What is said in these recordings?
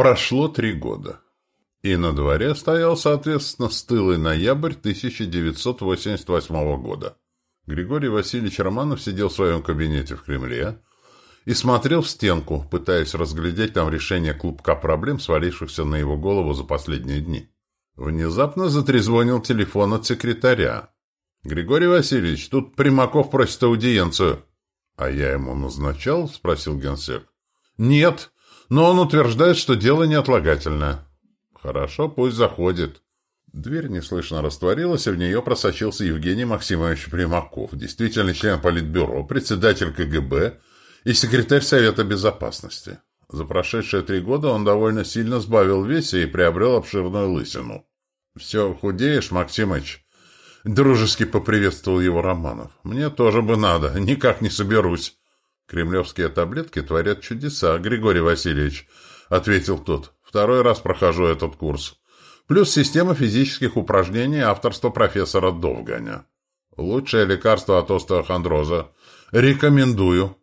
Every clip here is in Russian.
Прошло три года. И на дворе стоял, соответственно, стылый ноябрь 1988 года. Григорий Васильевич Романов сидел в своем кабинете в Кремле и смотрел в стенку, пытаясь разглядеть там решение клубка проблем, свалившихся на его голову за последние дни. Внезапно затрезвонил телефон от секретаря. «Григорий Васильевич, тут Примаков просит аудиенцию». «А я ему назначал?» – спросил генсек. «Нет, но он утверждает, что дело неотлагательное». «Хорошо, пусть заходит». Дверь неслышно растворилась, и в нее просочился Евгений Максимович Примаков, действительно член Политбюро, председатель КГБ и секретарь Совета Безопасности. За прошедшие три года он довольно сильно сбавил весе и приобрел обширную лысину. «Все худеешь, Максимыч?» Дружески поприветствовал его Романов. «Мне тоже бы надо, никак не соберусь». «Кремлевские таблетки творят чудеса, Григорий Васильевич», — ответил тот. «Второй раз прохожу этот курс. Плюс система физических упражнений авторства профессора Довганя. Лучшее лекарство от остеохондроза. Рекомендую».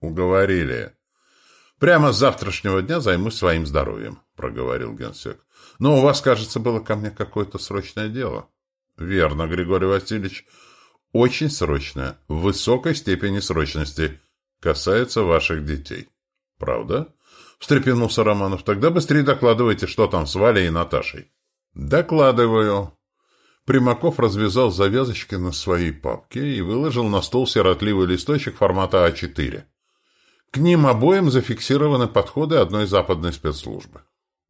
«Уговорили». «Прямо с завтрашнего дня займусь своим здоровьем», — проговорил генсек. «Но у вас, кажется, было ко мне какое-то срочное дело». «Верно, Григорий Васильевич. Очень срочное, в высокой степени срочности. Касается ваших детей». «Правда?» — встрепенулся Романов. «Тогда быстрее докладывайте, что там с Валей и Наташей». «Докладываю». Примаков развязал завязочки на своей папке и выложил на стол сиротливый листочек формата А4. К ним обоим зафиксированы подходы одной западной спецслужбы.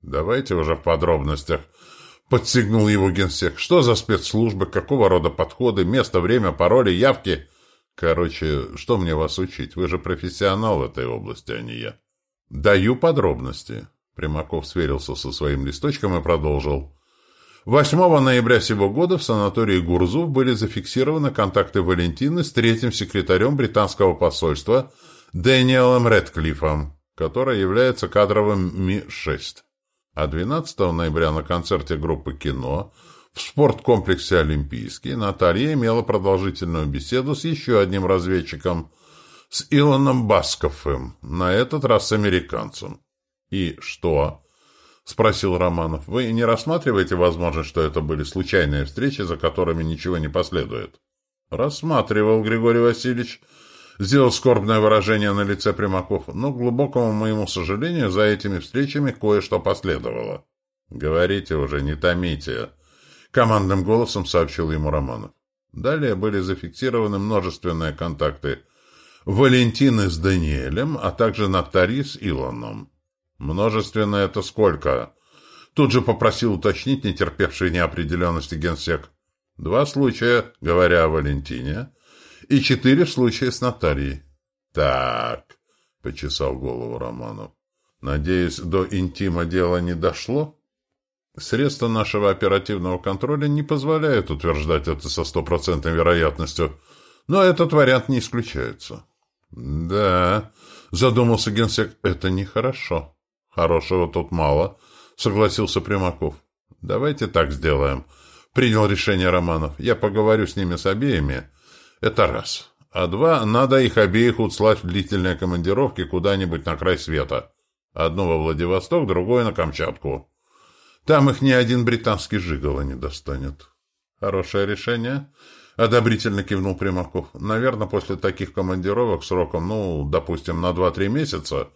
«Давайте уже в подробностях», — подсигнул его генсек. «Что за спецслужбы, какого рода подходы, место, время, пароли, явки?» «Короче, что мне вас учить? Вы же профессионал в этой области, а не я». «Даю подробности», — Примаков сверился со своим листочком и продолжил. 8 ноября сего года в санатории Гурзуф были зафиксированы контакты Валентины с третьим секретарем британского посольства Дэниелом Редклиффом, который является кадровым Ми-6. А 12 ноября на концерте группы «Кино» в спорткомплексе «Олимпийский» Наталья имела продолжительную беседу с еще одним разведчиком, с Илоном Басковым, на этот раз с американцем. «И что?» — спросил Романов. «Вы не рассматриваете возможность, что это были случайные встречи, за которыми ничего не последует?» «Рассматривал, Григорий Васильевич», Сделал скорбное выражение на лице Примаков, но, к глубокому моему сожалению, за этими встречами кое-что последовало. «Говорите уже, не томите», — командным голосом сообщил ему Романов. Далее были зафиксированы множественные контакты Валентины с Даниэлем, а также Натальи с Илоном. «Множественно это сколько?» Тут же попросил уточнить нетерпевший неопределенности генсек. «Два случая, говоря о Валентине, и четыре в случае с Натальей. Так, почесал голову Романов. Надеюсь, до интима дело не дошло? Средства нашего оперативного контроля не позволяют утверждать это со стопроцентной вероятностью, но этот вариант не исключается. Да, задумался генсек, это нехорошо. Хорошего тут мало, согласился Примаков. Давайте так сделаем. Принял решение Романов. Я поговорю с ними с обеими, это раз. А два, надо их обеих услать в длительные командировки куда-нибудь на край света. Одну во Владивосток, другое на Камчатку. Там их ни один британский жиголо не достанет. Хорошее решение. Одобрительно кивнул Примаков. Наверное, после таких командировок сроком, ну, допустим, на два-три месяца,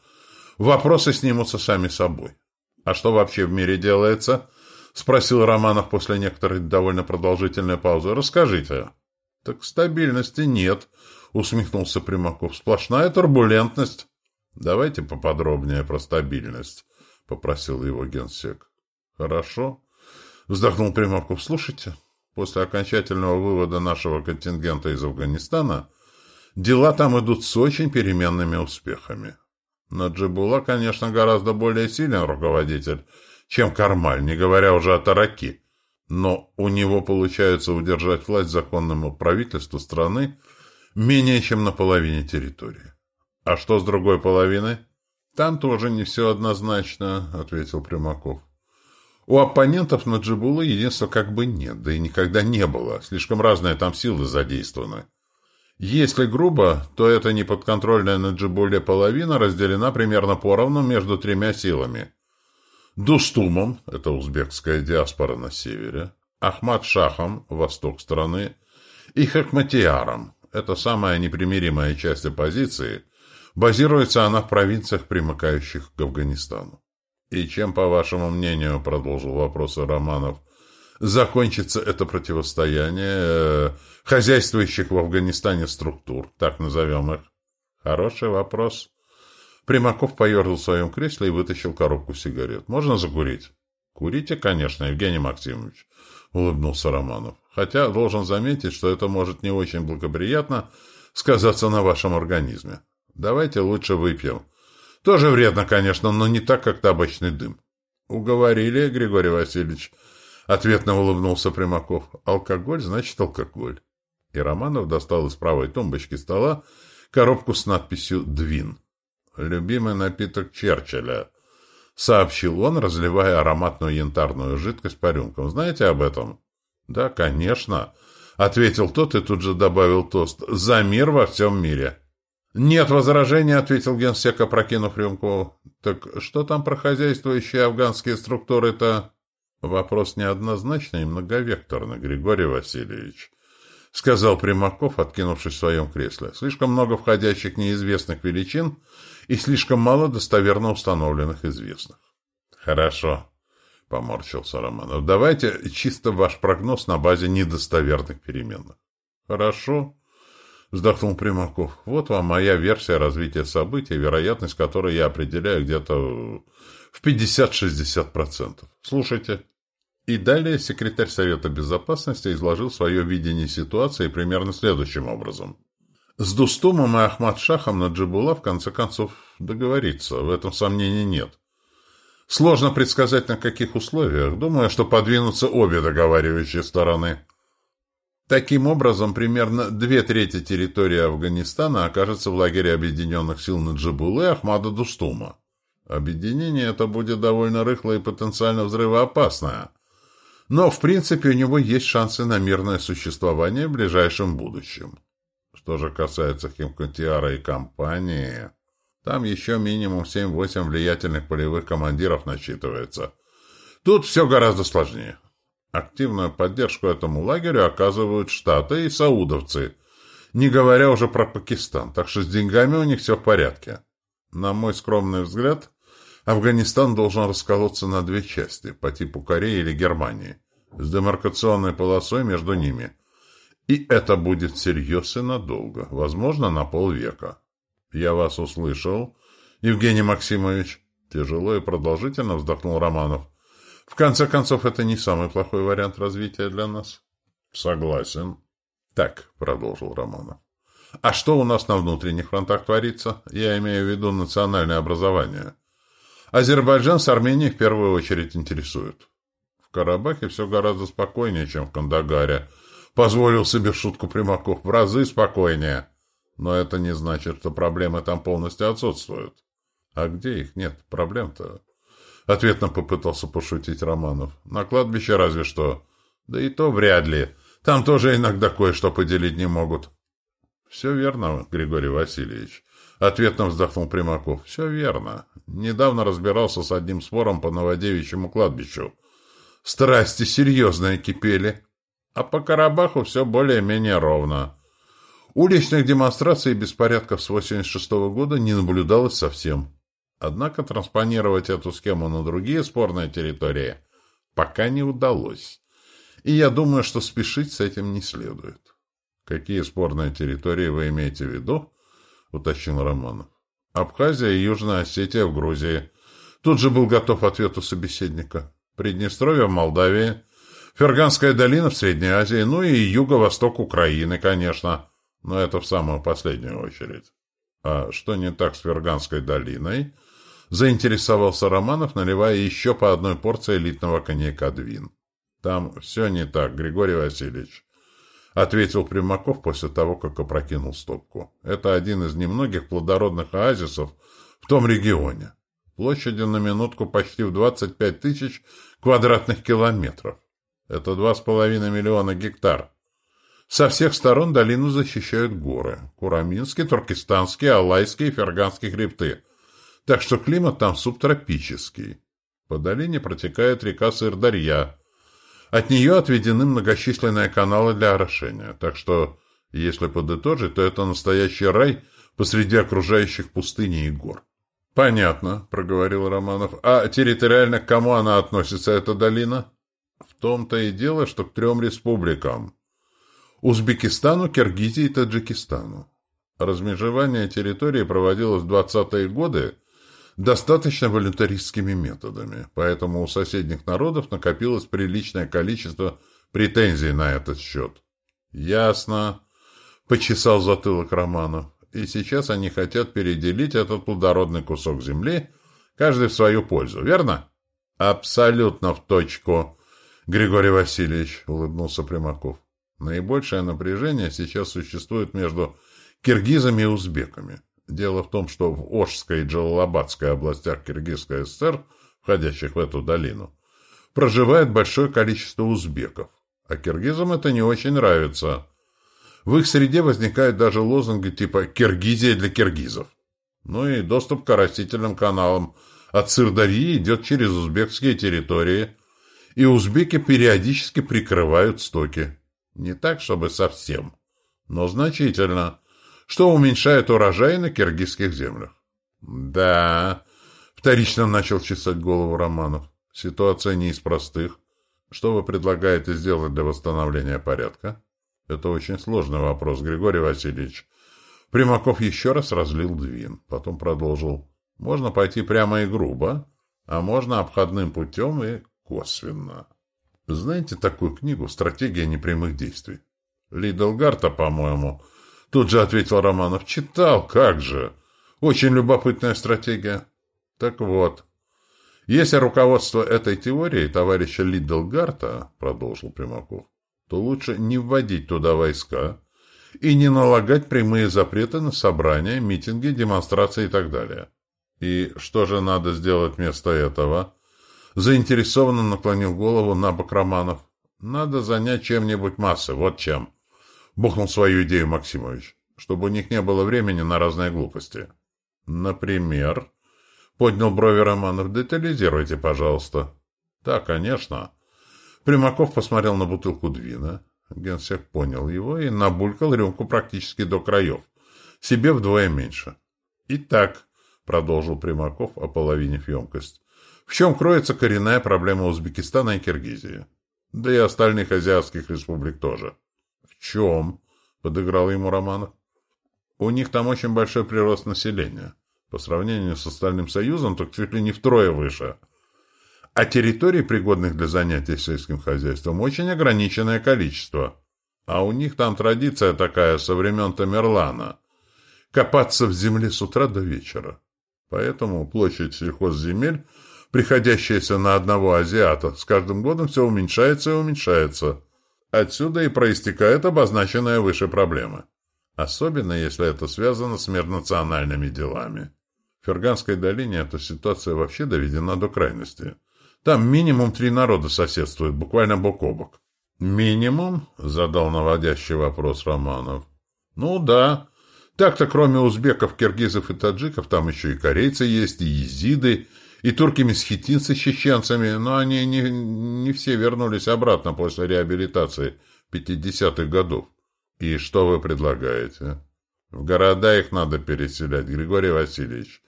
вопросы снимутся сами собой. А что вообще в мире делается? Спросил Романов после некоторой довольно продолжительной паузы. Расскажите. «Так стабильности нет», — усмехнулся Примаков. «Сплошная турбулентность». «Давайте поподробнее про стабильность», — попросил его генсек. «Хорошо», — вздохнул Примаков. «Слушайте, после окончательного вывода нашего контингента из Афганистана дела там идут с очень переменными успехами. Наджибула, конечно, гораздо более силен руководитель, чем Кармаль, не говоря уже о Тараки но у него получается удержать власть законному правительству страны менее чем на половине территории. А что с другой половиной? Там тоже не все однозначно, ответил Примаков. У оппонентов Наджибула единства как бы нет, да и никогда не было. Слишком разные там силы задействованы. Если грубо, то эта неподконтрольная Наджибуле половина разделена примерно поровну между тремя силами. Дустумом, это узбекская диаспора на севере, Ахмад-Шахом, восток страны, и Хакматияром, это самая непримиримая часть оппозиции, базируется она в провинциях, примыкающих к Афганистану. И чем, по вашему мнению, продолжил вопросы Романов, закончится это противостояние э, хозяйствующих в Афганистане структур, так назовем их? Хороший вопрос. Примаков поерзал в своем кресле и вытащил коробку сигарет. «Можно закурить?» «Курите, конечно, Евгений Максимович», — улыбнулся Романов. «Хотя должен заметить, что это может не очень благоприятно сказаться на вашем организме. Давайте лучше выпьем. Тоже вредно, конечно, но не так, как табачный дым». «Уговорили, Григорий Васильевич», — ответно улыбнулся Примаков. «Алкоголь значит алкоголь». И Романов достал из правой тумбочки стола коробку с надписью «Двин». «Любимый напиток Черчилля», — сообщил он, разливая ароматную янтарную жидкость по рюмкам. «Знаете об этом?» «Да, конечно», — ответил тот и тут же добавил тост. «За мир во всем мире». «Нет возражения», — ответил генсек, опрокинув рюмку. «Так что там про хозяйствующие афганские структуры-то?» «Вопрос неоднозначный и многовекторный, Григорий Васильевич», — сказал Примаков, откинувшись в своем кресле. «Слишком много входящих неизвестных величин и слишком мало достоверно установленных известных. Хорошо, поморщился Романов. Давайте чисто ваш прогноз на базе недостоверных переменных. Хорошо, вздохнул Примаков. Вот вам моя версия развития событий, вероятность которой я определяю где-то в 50-60%. Слушайте. И далее секретарь Совета Безопасности изложил свое видение ситуации примерно следующим образом. С Дустумом и Ахмад-Шахом Наджибула в конце концов договориться, в этом сомнений нет. Сложно предсказать, на каких условиях. Думаю, что подвинутся обе договаривающие стороны. Таким образом, примерно две трети территории Афганистана окажется в лагере Объединенных сил Наджибулы и Ахмада Дустума. Объединение это будет довольно рыхлое и потенциально взрывоопасное. Но, в принципе, у него есть шансы на мирное существование в ближайшем будущем. Что же касается Химконтиара и компании, там еще минимум 7-8 влиятельных полевых командиров насчитывается. Тут все гораздо сложнее. Активную поддержку этому лагерю оказывают Штаты и саудовцы, не говоря уже про Пакистан, так что с деньгами у них все в порядке. На мой скромный взгляд, Афганистан должен расколоться на две части, по типу Кореи или Германии, с демаркационной полосой между ними – и это будет всерьез и надолго, возможно, на полвека. Я вас услышал, Евгений Максимович. Тяжело и продолжительно вздохнул Романов. В конце концов, это не самый плохой вариант развития для нас. Согласен. Так, продолжил Романов. А что у нас на внутренних фронтах творится? Я имею в виду национальное образование. Азербайджан с Арменией в первую очередь интересует. В Карабахе все гораздо спокойнее, чем в Кандагаре, Позволил себе шутку Примаков. В разы спокойнее. Но это не значит, что проблемы там полностью отсутствуют. А где их нет? Проблем-то... Ответно попытался пошутить Романов. На кладбище разве что. Да и то вряд ли. Там тоже иногда кое-что поделить не могут. Все верно, Григорий Васильевич. Ответно вздохнул Примаков. Все верно. Недавно разбирался с одним спором по Новодевичьему кладбищу. Страсти серьезные кипели. А по Карабаху все более-менее ровно. Уличных демонстраций и беспорядков с 86 -го года не наблюдалось совсем. Однако транспонировать эту схему на другие спорные территории пока не удалось. И я думаю, что спешить с этим не следует. «Какие спорные территории вы имеете в виду?» — уточнил Романов. «Абхазия и Южная Осетия в Грузии». Тут же был готов ответ у собеседника. «Приднестровье в Молдавии». Ферганская долина в Средней Азии, ну и юго-восток Украины, конечно. Но это в самую последнюю очередь. А что не так с Ферганской долиной? Заинтересовался Романов, наливая еще по одной порции элитного коньяка «Двин». Там все не так, Григорий Васильевич. Ответил Примаков после того, как опрокинул стопку. Это один из немногих плодородных оазисов в том регионе. Площадью на минутку почти в 25 тысяч квадратных километров. Это два с половиной миллиона гектар. Со всех сторон долину защищают горы. Кураминские, Туркестанские, Алайские и Ферганские хребты. Так что климат там субтропический. По долине протекает река Сырдарья. От нее отведены многочисленные каналы для орошения, так что, если подытожить, то это настоящий рай посреди окружающих пустыни и гор. «Понятно», — проговорил Романов. «А территориально к кому она относится, эта долина?» «В том-то и дело, что к трем республикам. Узбекистану, Киргизии и Таджикистану. Размежевание территории проводилось в 20-е годы достаточно волюнтаристскими методами, поэтому у соседних народов накопилось приличное количество претензий на этот счет. «Ясно», — почесал затылок Романов. «И сейчас они хотят переделить этот плодородный кусок земли, каждый в свою пользу, верно?» «Абсолютно в точку», — Григорий Васильевич, — улыбнулся Примаков. «Наибольшее напряжение сейчас существует между киргизами и узбеками. Дело в том, что в Ошской и Джалалабадской областях Киргизской ССР, входящих в эту долину, проживает большое количество узбеков, а киргизам это не очень нравится. В их среде возникают даже лозунги типа «Киргизия для киргизов». Ну и доступ к растительным каналам от Сырдарьи идет через узбекские территории, и узбеки периодически прикрывают стоки. Не так, чтобы совсем, но значительно – что уменьшает урожай на киргизских землях. Да, вторично начал чесать голову Романов. Ситуация не из простых. Что вы предлагаете сделать для восстановления порядка? Это очень сложный вопрос, Григорий Васильевич. Примаков еще раз разлил двин, потом продолжил. Можно пойти прямо и грубо, а можно обходным путем и косвенно. Знаете такую книгу «Стратегия непрямых действий»? Лиделгарта, по-моему, Тут же ответил Романов. Читал, как же. Очень любопытная стратегия. Так вот, если руководство этой теорией товарища Лиддлгарта, продолжил Примаков, то лучше не вводить туда войска и не налагать прямые запреты на собрания, митинги, демонстрации и так далее. И что же надо сделать вместо этого? Заинтересованно наклонил голову на бок Романов. Надо занять чем-нибудь массы, вот чем. — бухнул свою идею Максимович, чтобы у них не было времени на разные глупости. «Например?» — поднял брови Романов. «Детализируйте, пожалуйста». «Да, конечно». Примаков посмотрел на бутылку двина. Генсек понял его и набулькал рюмку практически до краев. Себе вдвое меньше. «Итак», — продолжил Примаков, ополовинив емкость, «в чем кроется коренная проблема Узбекистана и Киргизии? Да и остальных азиатских республик тоже». «В чем?» — подыграл ему Романов. «У них там очень большой прирост населения. По сравнению с остальным союзом, так чуть ли не втрое выше. А территорий, пригодных для занятий сельским хозяйством, очень ограниченное количество. А у них там традиция такая со времен Тамерлана — копаться в земле с утра до вечера. Поэтому площадь сельхозземель, приходящаяся на одного азиата, с каждым годом все уменьшается и уменьшается. Отсюда и проистекает обозначенная выше проблема. Особенно, если это связано с межнациональными делами. В Ферганской долине эта ситуация вообще доведена до крайности. Там минимум три народа соседствуют, буквально бок о бок. «Минимум?» — задал наводящий вопрос Романов. «Ну да. Так-то кроме узбеков, киргизов и таджиков, там еще и корейцы есть, и езиды, и турки-месхетинцы с чеченцами, но они не, не все вернулись обратно после реабилитации 50-х годов. И что вы предлагаете? В города их надо переселять, Григорий Васильевич.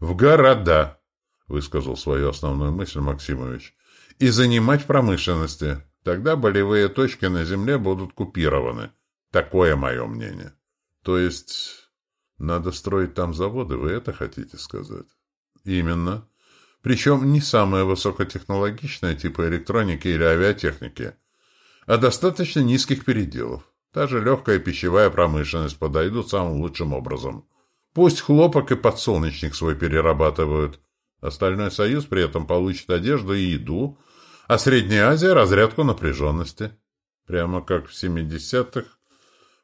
В города, высказал свою основную мысль Максимович, и занимать промышленности. Тогда болевые точки на земле будут купированы. Такое мое мнение. То есть, надо строить там заводы, вы это хотите сказать? Именно. Причем не самое высокотехнологичное типа электроники или авиатехники, а достаточно низких переделов. Та же легкая пищевая промышленность подойдут самым лучшим образом. Пусть хлопок и подсолнечник свой перерабатывают. Остальной союз при этом получит одежду и еду, а Средняя Азия – разрядку напряженности. Прямо как в 70-х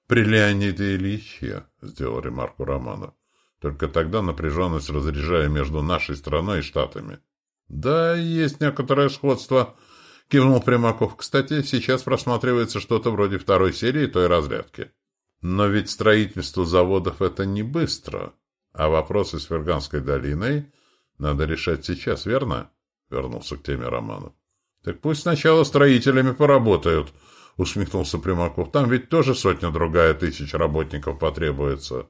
при Леониде Ильиче, сделал ремарку Романов. Только тогда напряженность разряжая между нашей страной и Штатами. Да, есть некоторое сходство, кивнул Примаков. Кстати, сейчас просматривается что-то вроде второй серии той разрядки. Но ведь строительство заводов это не быстро, а вопросы с Ферганской долиной надо решать сейчас, верно? — вернулся к теме Романов. «Так пусть сначала строителями поработают», — усмехнулся Примаков. «Там ведь тоже сотня-другая тысяч работников потребуется».